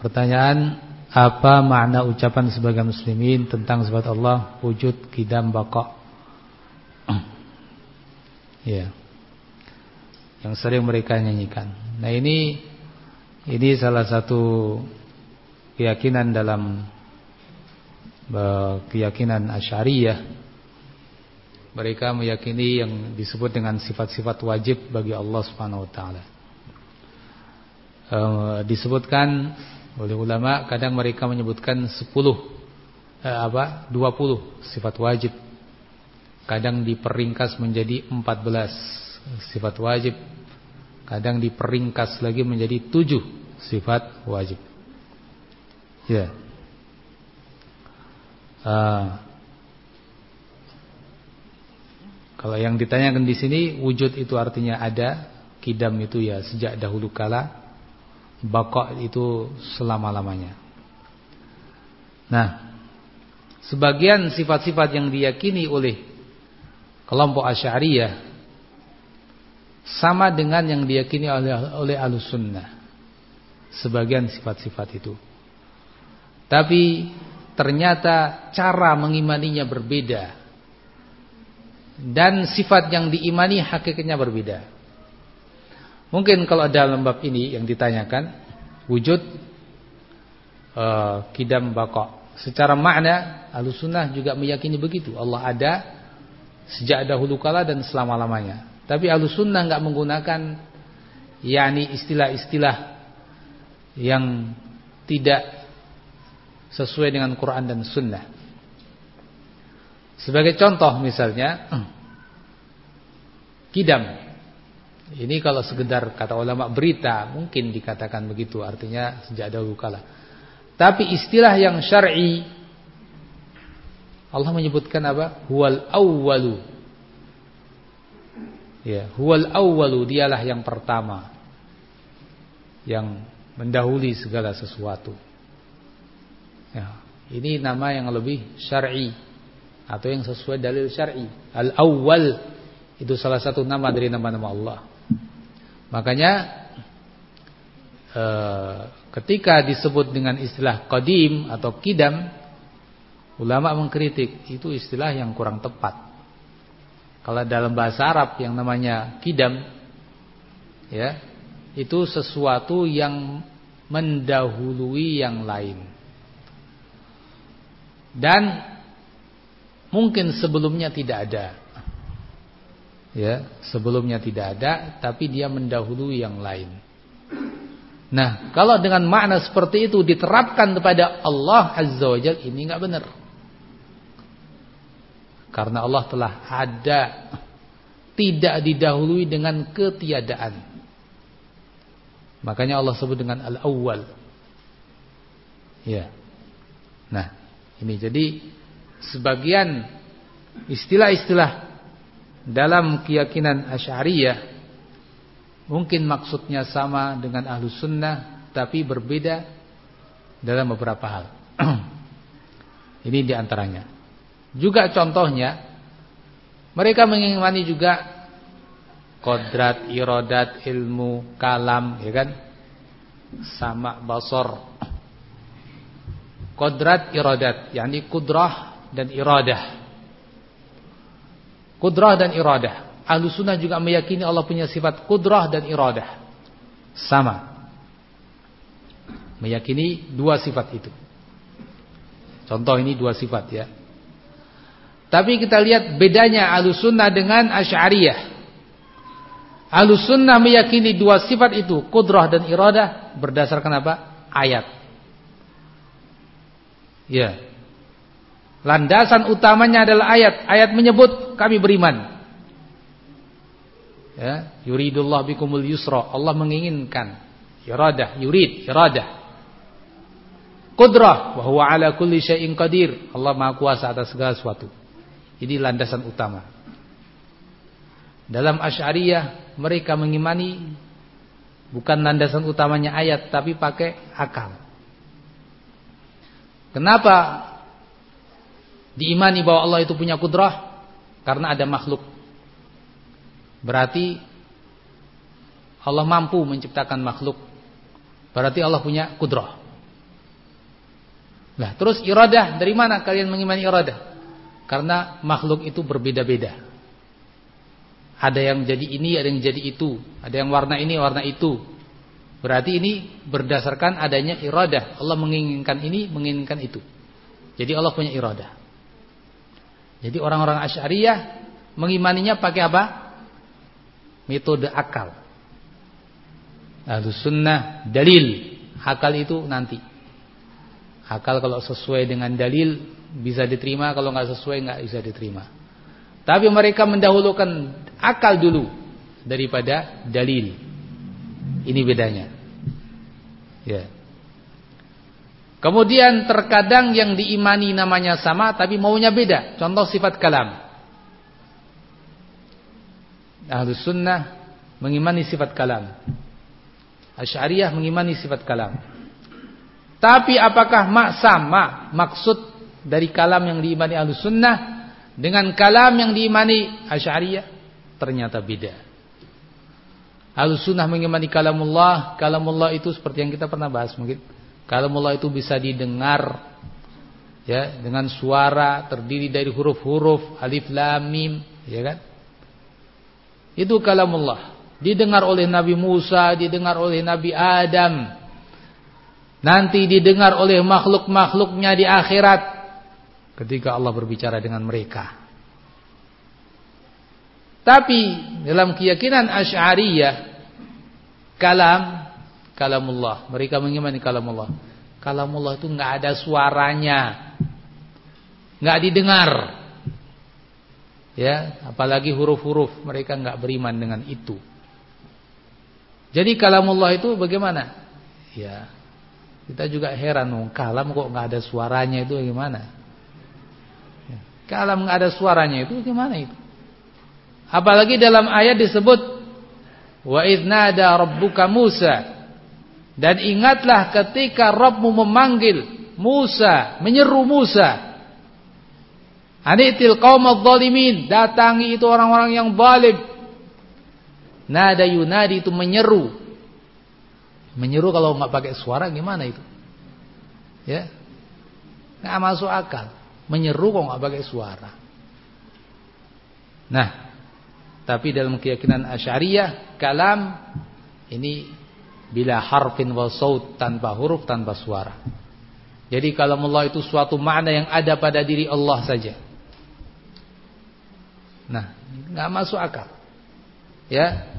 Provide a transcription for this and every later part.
Pertanyaan apa makna ucapan sebagai muslimin tentang sifat Allah wujud kidam baqa? ya. Yang sering mereka nyanyikan. Nah, ini ini salah satu keyakinan dalam keyakinan Asy'ariyah. Mereka meyakini yang disebut dengan sifat-sifat wajib bagi Allah Subhanahu wa taala. Disebutkan oleh ulama kadang mereka menyebutkan 10 eh, apa 20 sifat wajib. Kadang diperingkas menjadi 14 sifat wajib. Kadang diperingkas lagi menjadi 7 sifat wajib. Ya. Uh, kalau yang ditanyakan di sini wujud itu artinya ada, kidam itu ya sejak dahulu kala Bakok itu selama-lamanya. Nah, sebagian sifat-sifat yang diyakini oleh kelompok Asy'ariyah sama dengan yang diyakini oleh oleh Ahlussunnah. Sebagian sifat-sifat itu. Tapi ternyata cara mengimaninya berbeda. Dan sifat yang diimani hakikatnya berbeda. Mungkin kalau dalam bab ini yang ditanyakan wujud uh, kidam bakok. Secara makna Ahlussunnah juga meyakini begitu. Allah ada sejak dahulu kala dan selama-lamanya. Tapi Ahlussunnah enggak menggunakan yakni istilah-istilah yang tidak sesuai dengan Quran dan Sunnah. Sebagai contoh misalnya kidam ini kalau sekedar kata ulama berita mungkin dikatakan begitu artinya sejak dahulu kala. Tapi istilah yang syar'i Allah menyebutkan apa? Huwal awwalu. Ya, huwal awwalu dialah yang pertama yang mendahului segala sesuatu. Ya, ini nama yang lebih syar'i atau yang sesuai dalil syar'i. Al-awwal itu salah satu nama dari nama-nama Allah. Makanya eh, ketika disebut dengan istilah qadim atau kidam, ulama mengkritik itu istilah yang kurang tepat. Kalau dalam bahasa Arab yang namanya kidam, ya itu sesuatu yang mendahului yang lain. Dan mungkin sebelumnya tidak ada ya sebelumnya tidak ada tapi dia mendahului yang lain. Nah kalau dengan makna seperti itu diterapkan kepada Allah azza wajalla ini enggak benar. Karena Allah telah ada tidak didahului dengan ketiadaan. Makanya Allah sebut dengan al-awwal. Ya. Nah ini jadi sebagian istilah-istilah dalam keyakinan Asy'ariyah mungkin maksudnya sama dengan Ahlus Sunnah tapi berbeda dalam beberapa hal. Ini di antaranya. Juga contohnya mereka mengimani juga kodrat, irodat, ilmu, kalam, ya kan? Sama basor. Kodrat, irodat, yakni kudrah dan iradah. Kudrah dan iradah. Ahlu sunnah juga meyakini Allah punya sifat kudrah dan iradah. Sama. Meyakini dua sifat itu. Contoh ini dua sifat ya. Tapi kita lihat bedanya ahlu sunnah dengan asyariyah. Ahlu sunnah meyakini dua sifat itu. Kudrah dan iradah. Berdasarkan apa? Ayat. Ya. Landasan utamanya adalah ayat. Ayat menyebut kami beriman. Ya, yuridullah bikumul yusra. Allah menginginkan iradah, yurid, iradah. Qudrah wa huwa ala kulli syai'in qadir. Allah Maha kuasa atas segala sesuatu. Ini landasan utama. Dalam Asy'ariyah mereka mengimani bukan landasan utamanya ayat tapi pakai akal. Kenapa diimani bahwa Allah itu punya kudrah karena ada makhluk. Berarti Allah mampu menciptakan makhluk. Berarti Allah punya kudrah. Nah, terus iradah dari mana kalian mengimani iradah? Karena makhluk itu berbeda-beda. Ada yang jadi ini, ada yang jadi itu, ada yang warna ini, warna itu. Berarti ini berdasarkan adanya iradah. Allah menginginkan ini, menginginkan itu. Jadi Allah punya iradah. Jadi orang-orang Asy'ariyah mengimaninya pakai apa? Metode akal. Ahlus sunnah dalil. Akal itu nanti. Akal kalau sesuai dengan dalil bisa diterima, kalau nggak sesuai nggak bisa diterima. Tapi mereka mendahulukan akal dulu daripada dalil. Ini bedanya. Ya. Kemudian terkadang yang diimani namanya sama tapi maunya beda. Contoh sifat kalam. Ahlus sunnah mengimani sifat kalam. Asy'ariyah mengimani sifat kalam. Tapi apakah mak sama maksud dari kalam yang diimani Ahlus Sunnah dengan kalam yang diimani Asy'ariyah? Ternyata beda. Ahlus Sunnah mengimani kalamullah, kalamullah itu seperti yang kita pernah bahas mungkin. Kalamullah itu bisa didengar ya dengan suara terdiri dari huruf-huruf alif lam mim, ya kan? Itu kalamullah didengar oleh Nabi Musa, didengar oleh Nabi Adam. Nanti didengar oleh makhluk-makhluknya di akhirat ketika Allah berbicara dengan mereka. Tapi dalam keyakinan Asy'ariyah kalam kalamullah, mereka mengimani kalamullah. Kalamullah itu enggak ada suaranya. Enggak didengar. Ya, apalagi huruf-huruf mereka enggak beriman dengan itu. Jadi kalamullah itu bagaimana? Ya. Kita juga heran, oh, kalam kok nggak ada suaranya itu bagaimana? Ya. Kalam nggak ada suaranya itu bagaimana itu? Apalagi dalam ayat disebut wa idnada rabbuka Musa. Dan ingatlah ketika Rabbmu memanggil Musa, menyeru Musa. Anitil qaumadh dhalimin, datangi itu orang-orang yang zalim. Nada yunadi itu menyeru. Menyeru kalau nggak pakai suara gimana itu? Ya. Nggak masuk akal. Menyeru kok nggak pakai suara. Nah, tapi dalam keyakinan Asy'ariyah, kalam ini bila harfin wa saut tanpa huruf tanpa suara. Jadi kalau Allah itu suatu makna yang ada pada diri Allah saja. Nah, nggak masuk akal. Ya.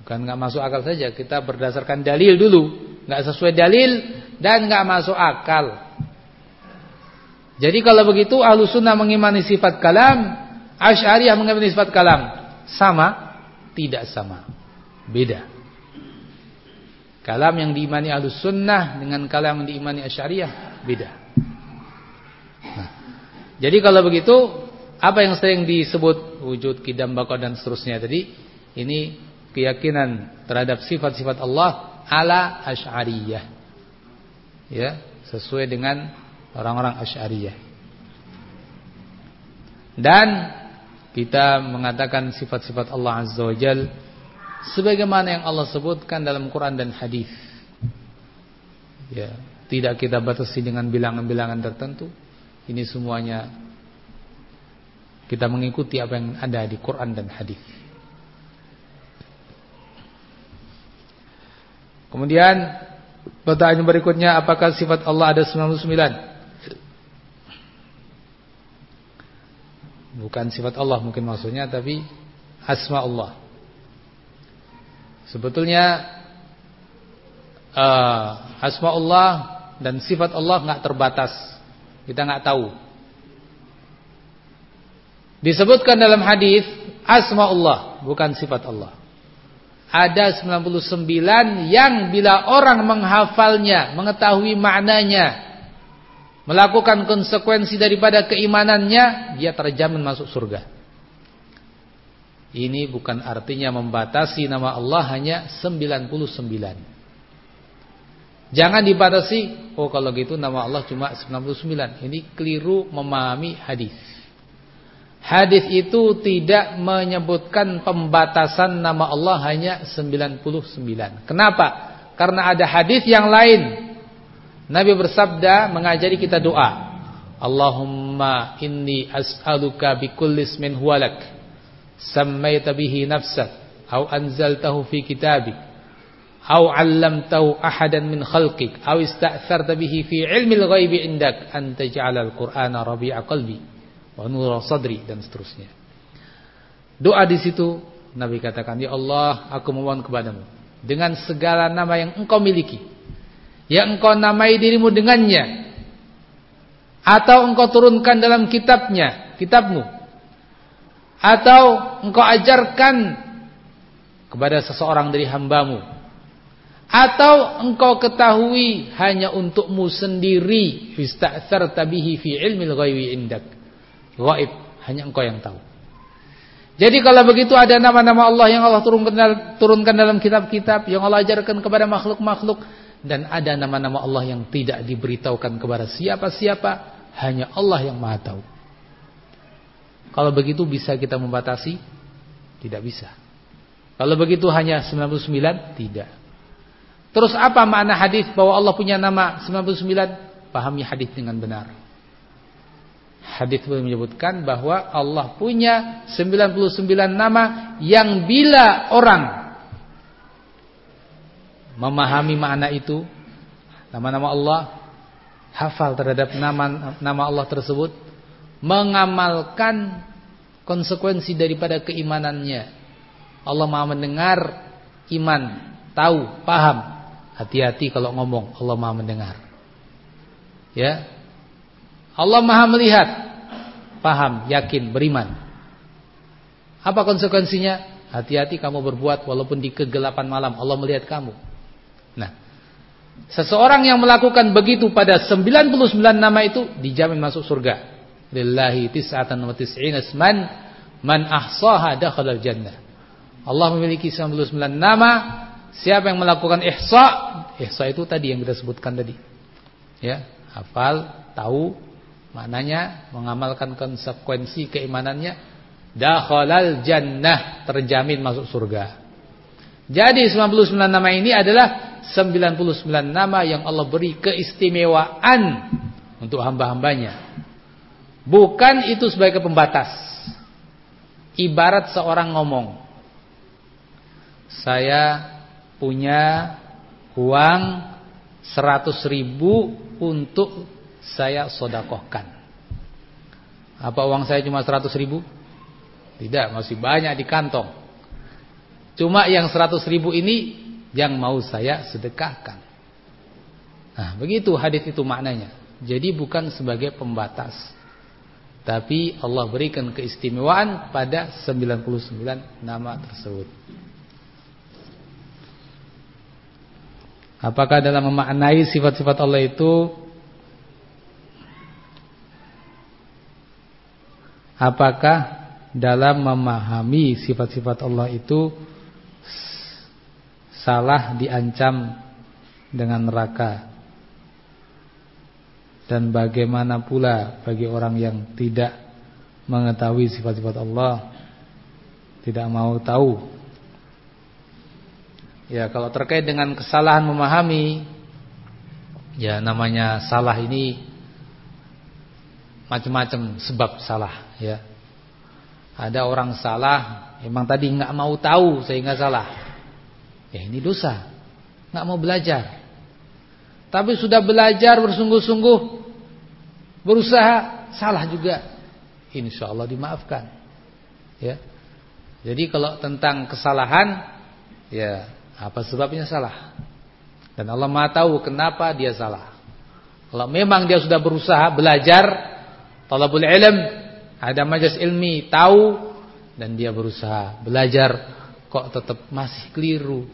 Bukan nggak masuk akal saja, kita berdasarkan dalil dulu. nggak sesuai dalil dan nggak masuk akal. Jadi kalau begitu ahlu sunnah mengimani sifat kalam, Asy'ariyah mengimani sifat kalam. Sama? Tidak sama. Beda. Kalam yang diimani ahlu sunnah dengan kalam yang diimani Asy'ariyah beda. Nah, jadi kalau begitu apa yang sering disebut wujud kidam bako dan seterusnya tadi? Ini keyakinan terhadap sifat-sifat Allah ala asy'ariyah. Ya sesuai dengan orang-orang asy'ariyah. Dan kita mengatakan sifat-sifat Allah azza wajal sebagaimana yang Allah sebutkan dalam Quran dan hadis ya tidak kita batasi dengan bilangan-bilangan tertentu ini semuanya kita mengikuti apa yang ada di Quran dan hadis. Kemudian pertanyaan berikutnya apakah sifat Allah ada 99? Bukan sifat Allah mungkin maksudnya tapi asma Allah. Sebetulnya uh, asma Allah dan sifat Allah nggak terbatas. Kita nggak tahu Disebutkan dalam hadis asma Allah bukan sifat Allah. Ada 99 yang bila orang menghafalnya, mengetahui maknanya, melakukan konsekuensi daripada keimanannya, dia terjamin masuk surga. Ini bukan artinya membatasi nama Allah hanya 99. Jangan dibatasi, oh kalau gitu nama Allah cuma 99. Ini keliru memahami hadis. Hadis itu tidak menyebutkan pembatasan nama Allah hanya 99. Kenapa? Karena ada hadis yang lain Nabi bersabda mengajari kita doa. Allahumma inni as'aluka bikulli ismin huwalak sammaita bihi nafsak au anzaltahu fi kitabik au 'allamtahu ahadan min khalqik au ista'tharta bihi fi 'ilmil ghaibi indak an taj'alal qur'ana rabi'a qalbi wa nura sadri dan seterusnya. Doa di situ Nabi katakan, "Ya Allah, aku memohon kepadamu dengan segala nama yang Engkau miliki." yang engkau namai dirimu dengannya atau engkau turunkan dalam kitabnya, kitabmu atau engkau ajarkan kepada seseorang dari hambamu. Atau engkau ketahui hanya untukmu sendiri. Ista'tsarta bihi fi ilmil ghaibi indak. Ghaib. Hanya engkau yang tahu. Jadi kalau begitu ada nama-nama Allah yang Allah turunkan turunkan dalam kitab-kitab yang Allah ajarkan kepada makhluk-makhluk dan ada nama-nama Allah yang tidak diberitahukan kepada siapa-siapa, hanya Allah yang Maha tahu. Kalau begitu bisa kita membatasi? Tidak bisa. Kalau begitu hanya 99? Tidak. Terus apa makna hadis bahwa Allah punya nama 99? Pahami hadis dengan benar. Hadis menyebutkan bahwa Allah punya 99 nama yang bila orang memahami makna itu nama-nama Allah hafal terhadap nama nama Allah tersebut mengamalkan konsekuensi daripada keimanannya. Allah Maha mendengar iman tahu paham. Hati-hati kalau ngomong Allah Maha mendengar. Ya. Allah Maha melihat paham yakin beriman. Apa konsekuensinya? Hati-hati kamu berbuat walaupun di kegelapan malam Allah melihat kamu. Nah, seseorang yang melakukan begitu pada 99 nama itu dijamin masuk surga. Lillahi tis'atan wa tis'ina isman man ahsaha dakhala jannah. Allah memiliki 99 nama. Siapa yang melakukan ihsa? Ihsa itu tadi yang kita sebutkan tadi. Ya, hafal, tahu maknanya, mengamalkan konsekuensi keimanannya, dakhalal jannah, terjamin masuk surga. Jadi 99 nama ini adalah 99 nama yang Allah beri keistimewaan untuk hamba-hambanya. Bukan itu sebagai pembatas. Ibarat seorang ngomong. Saya punya uang 100 ribu untuk saya sodakohkan. Apa uang saya cuma 100 ribu? Tidak, masih banyak di kantong. Cuma yang 100 ribu ini yang mau saya sedekahkan. Nah, begitu hadis itu maknanya. Jadi bukan sebagai pembatas. Tapi Allah berikan keistimewaan pada 99 nama tersebut. Apakah dalam memaknai sifat-sifat Allah itu Apakah dalam memahami sifat-sifat Allah itu salah diancam dengan neraka dan bagaimana pula bagi orang yang tidak mengetahui sifat-sifat Allah tidak mau tahu ya kalau terkait dengan kesalahan memahami ya namanya salah ini macam-macam sebab salah ya ada orang salah emang tadi nggak mau tahu sehingga salah Ya ini dosa. Nggak mau belajar. Tapi sudah belajar bersungguh-sungguh berusaha salah juga. Insya Allah dimaafkan. Ya. Jadi kalau tentang kesalahan ya apa sebabnya salah? Dan Allah Maha tahu kenapa dia salah. Kalau memang dia sudah berusaha belajar talabul ilm, ada majelis ilmi, tahu dan dia berusaha belajar kok tetap masih keliru,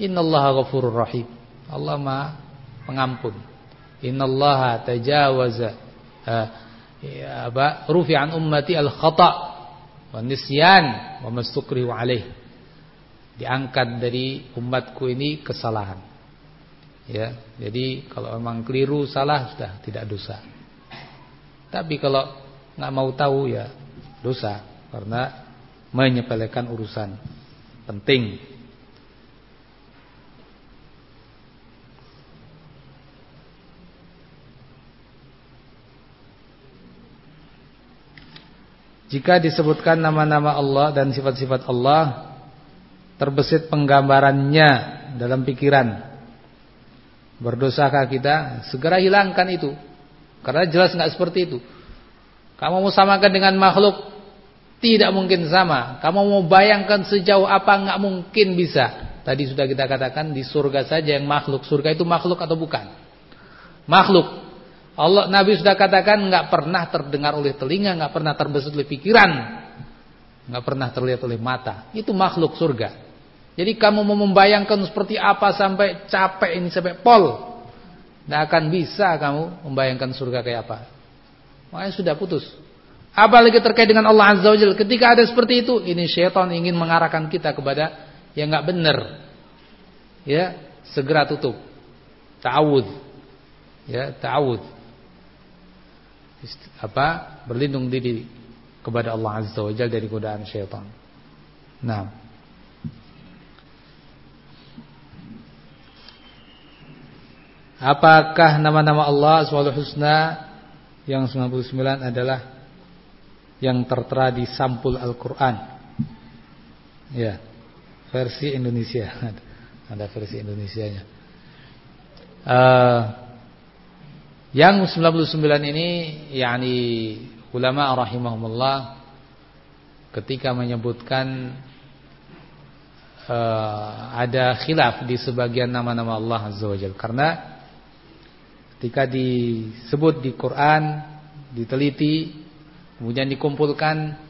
Innallaha ghafurur rahim. Allah Maha pengampun. Innallaha tajawaza uh, ya, apa? Rufi'an ummati al-khata' wa nisyan wa mastukrihu alaih. Diangkat dari umatku ini kesalahan. Ya, jadi kalau memang keliru salah sudah tidak dosa. Tapi kalau nggak mau tahu ya dosa karena menyepelekan urusan penting Jika disebutkan nama-nama Allah dan sifat-sifat Allah terbesit penggambarannya dalam pikiran. Berdosakah kita? Segera hilangkan itu. Karena jelas nggak seperti itu. Kamu mau samakan dengan makhluk tidak mungkin sama. Kamu mau bayangkan sejauh apa nggak mungkin bisa. Tadi sudah kita katakan di surga saja yang makhluk. Surga itu makhluk atau bukan? Makhluk. Allah Nabi sudah katakan nggak pernah terdengar oleh telinga, nggak pernah terbesit oleh pikiran, nggak pernah terlihat oleh mata. Itu makhluk surga. Jadi kamu mau membayangkan seperti apa sampai capek ini sampai pol, nggak akan bisa kamu membayangkan surga kayak apa. Makanya sudah putus. Apalagi terkait dengan Allah Azza Wajalla. Ketika ada seperti itu, ini syaitan ingin mengarahkan kita kepada yang nggak benar. Ya, segera tutup. Ta'awud. Ya, ta'awud apa berlindung diri kepada Allah Azza wa Jalla dari godaan syaitan. Nah. Apakah nama-nama Allah Subhanahu Husna yang 99 adalah yang tertera di sampul Al-Qur'an? Ya. Versi Indonesia. Ada versi Indonesianya. Uh, yang 99 ini yakni ulama rahimahumullah ketika menyebutkan uh, ada khilaf di sebagian nama-nama Allah Azza wajalla karena ketika disebut di Quran diteliti kemudian dikumpulkan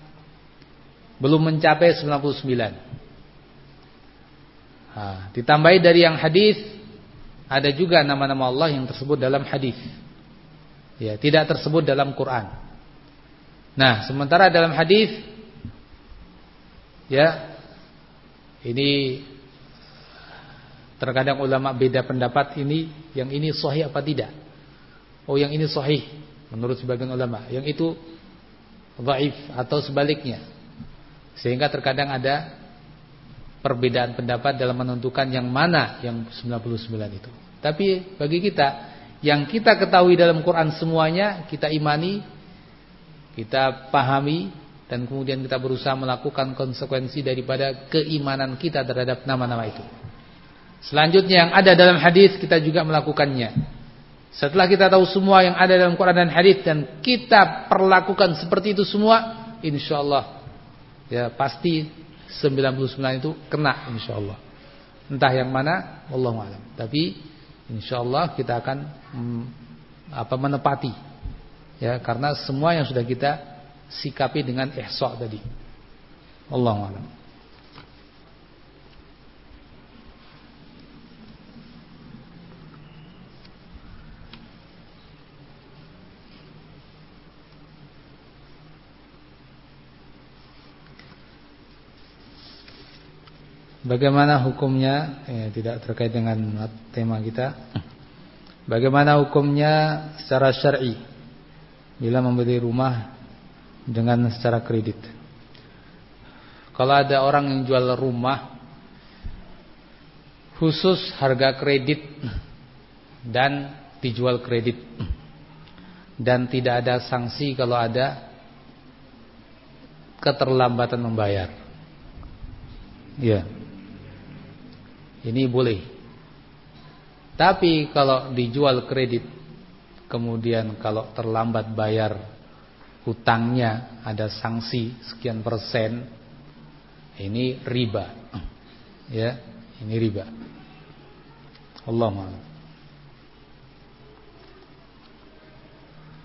belum mencapai 99 nah, ditambahi dari yang hadis ada juga nama-nama Allah yang tersebut dalam hadis Ya, tidak tersebut dalam Quran. Nah, sementara dalam hadis ya ini terkadang ulama beda pendapat ini yang ini sahih apa tidak. Oh, yang ini sahih menurut sebagian ulama, yang itu dhaif atau sebaliknya. Sehingga terkadang ada perbedaan pendapat dalam menentukan yang mana yang 99 itu. Tapi bagi kita yang kita ketahui dalam Quran semuanya kita imani, kita pahami dan kemudian kita berusaha melakukan konsekuensi daripada keimanan kita terhadap nama-nama itu. Selanjutnya yang ada dalam hadis kita juga melakukannya. Setelah kita tahu semua yang ada dalam Quran dan hadis dan kita perlakukan seperti itu semua, insyaallah ya pasti 99 itu kena insyaallah. Entah yang mana, wallahu alam. Tapi insyaallah kita akan hmm, apa menepati ya karena semua yang sudah kita sikapi dengan ihsa tadi. Allahu a'lam. Bagaimana hukumnya? Ya, Tidak terkait dengan tema kita. Bagaimana hukumnya secara syar'i? Bila membeli rumah Dengan secara kredit. Kalau ada orang yang jual rumah Khusus harga kredit Dan dijual kredit. Dan tidak ada sanksi kalau ada Keterlambatan membayar. Ya ini boleh. Tapi kalau dijual kredit kemudian kalau terlambat bayar hutangnya ada sanksi sekian persen ini riba. Ya, ini riba. Allah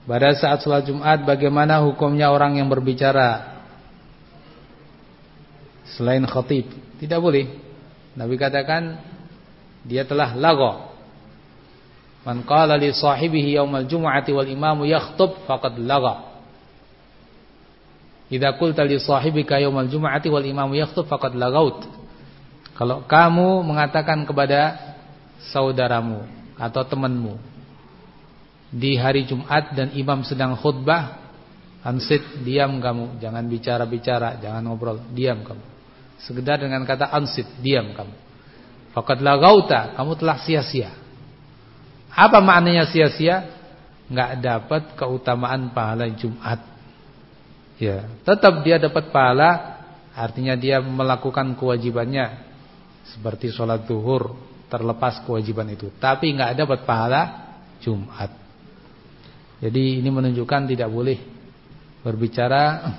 Pada saat sholat Jumat bagaimana hukumnya orang yang berbicara selain khatib? Tidak boleh. Nabi katakan dia telah lago. Man qala li sahibihi yaumal jum'ati wal imamu yakhtub faqad laga. Idza qulta li sahibika yaumal jum'ati wal imamu yakhtub faqad lagaut. Kalau kamu mengatakan kepada saudaramu atau temanmu di hari Jumat dan imam sedang khutbah, ansit diam kamu, jangan bicara-bicara, jangan ngobrol, diam kamu. Sekedar dengan kata ansit, diam kamu. Fakat lagauta, kamu telah sia-sia. Apa maknanya sia-sia? Enggak dapat keutamaan pahala Jumat. Ya, tetap dia dapat pahala artinya dia melakukan kewajibannya seperti sholat duhur terlepas kewajiban itu, tapi nggak dapat pahala Jumat. Jadi ini menunjukkan tidak boleh berbicara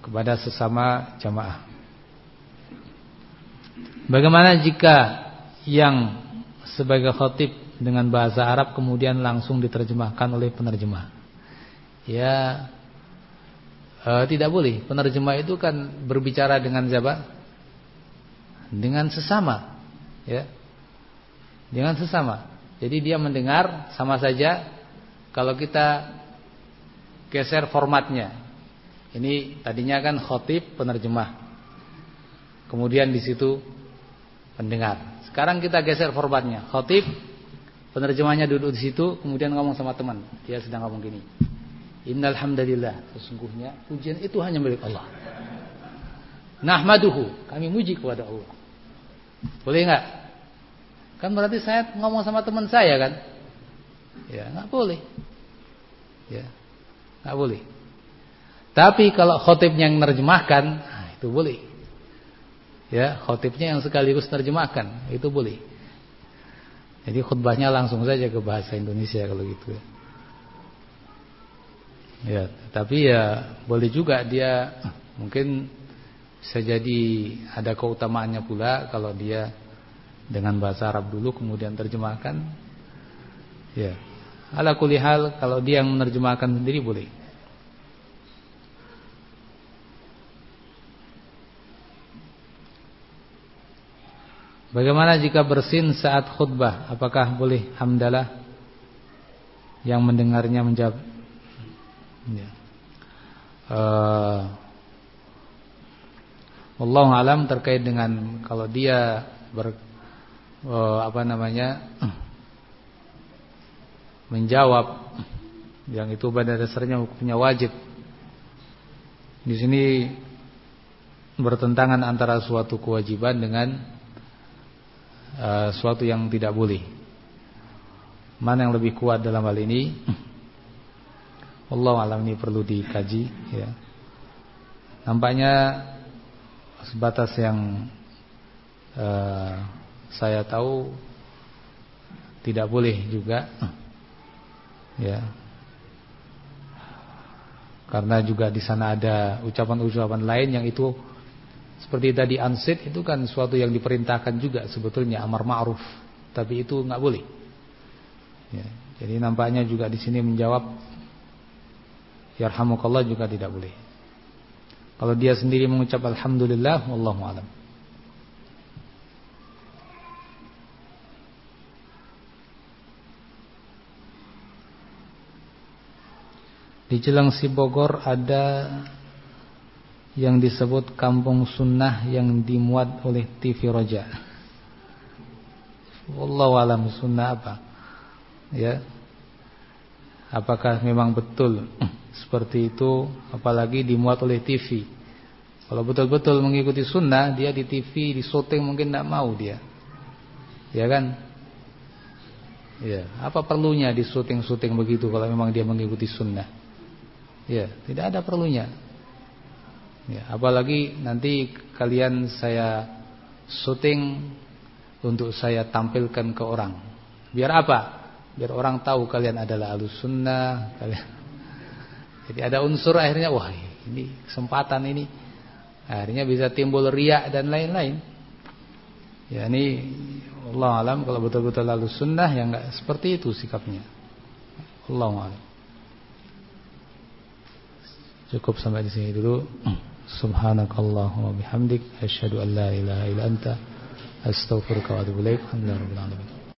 kepada sesama jamaah. Bagaimana jika yang sebagai khatib dengan bahasa Arab kemudian langsung diterjemahkan oleh penerjemah? Ya e, tidak boleh. Penerjemah itu kan berbicara dengan siapa? Dengan sesama, ya. Dengan sesama. Jadi dia mendengar sama saja kalau kita geser formatnya. Ini tadinya kan khotib penerjemah. Kemudian di situ pendengar. Sekarang kita geser formatnya. Khotib penerjemahnya duduk di situ, kemudian ngomong sama teman. Dia sedang ngomong gini. Innal hamdalillah, sesungguhnya pujian itu hanya milik Allah. Nahmaduhu, kami muji kepada Allah. Boleh enggak? Kan berarti saya ngomong sama teman saya kan? Ya, enggak boleh. Ya. Enggak boleh. Tapi kalau khotibnya yang menerjemahkan, nah itu boleh. Ya, khotibnya yang sekaligus menerjemahkan, itu boleh. Jadi khutbahnya langsung saja ke bahasa Indonesia kalau gitu ya. Ya, tapi ya boleh juga dia mungkin bisa jadi ada keutamaannya pula kalau dia dengan bahasa Arab dulu kemudian terjemahkan. Ya. Ala kulihal kalau dia yang menerjemahkan sendiri boleh. Bagaimana jika bersin saat khutbah? Apakah boleh hamdalah? Yang mendengarnya menjawab. Ya. Uh, alam terkait dengan kalau dia ber, uh, apa namanya menjawab yang itu pada dasarnya hukumnya wajib. Di sini bertentangan antara suatu kewajiban dengan uh, suatu yang tidak boleh. Mana yang lebih kuat dalam hal ini? Allah alam ini perlu dikaji ya. Nampaknya sebatas yang uh, saya tahu tidak boleh juga ya karena juga di sana ada ucapan-ucapan lain yang itu seperti tadi ansit itu kan suatu yang diperintahkan juga sebetulnya amar ma'ruf. Tapi itu nggak boleh. Ya, jadi nampaknya juga di sini menjawab yarhamukallah juga tidak boleh. Kalau dia sendiri mengucap alhamdulillah wallahu alam. Di Cilengsi Bogor ada yang disebut kampung sunnah yang dimuat oleh TV Roja. Wallahu alam sunnah apa? Ya. Apakah memang betul seperti itu apalagi dimuat oleh TV? Kalau betul-betul mengikuti sunnah, dia di TV, di syuting mungkin tidak mau dia. Ya kan? Ya, apa perlunya di syuting-syuting begitu kalau memang dia mengikuti sunnah? Ya, tidak ada perlunya. Ya, apalagi nanti kalian saya syuting untuk saya tampilkan ke orang. Biar apa? Biar orang tahu kalian adalah alus sunnah. Kalian. Jadi ada unsur akhirnya, wah ini kesempatan ini. Akhirnya bisa timbul riak dan lain-lain. Ya ini Allah alam kalau betul-betul alus sunnah yang enggak seperti itu sikapnya. Allah alam. Cukup sampai di sini dulu. سبحانك اللهم وبحمدك أشهد أن لا إله إلا أنت أستغفرك وأتوب إليك الحمد لله رب العالمين.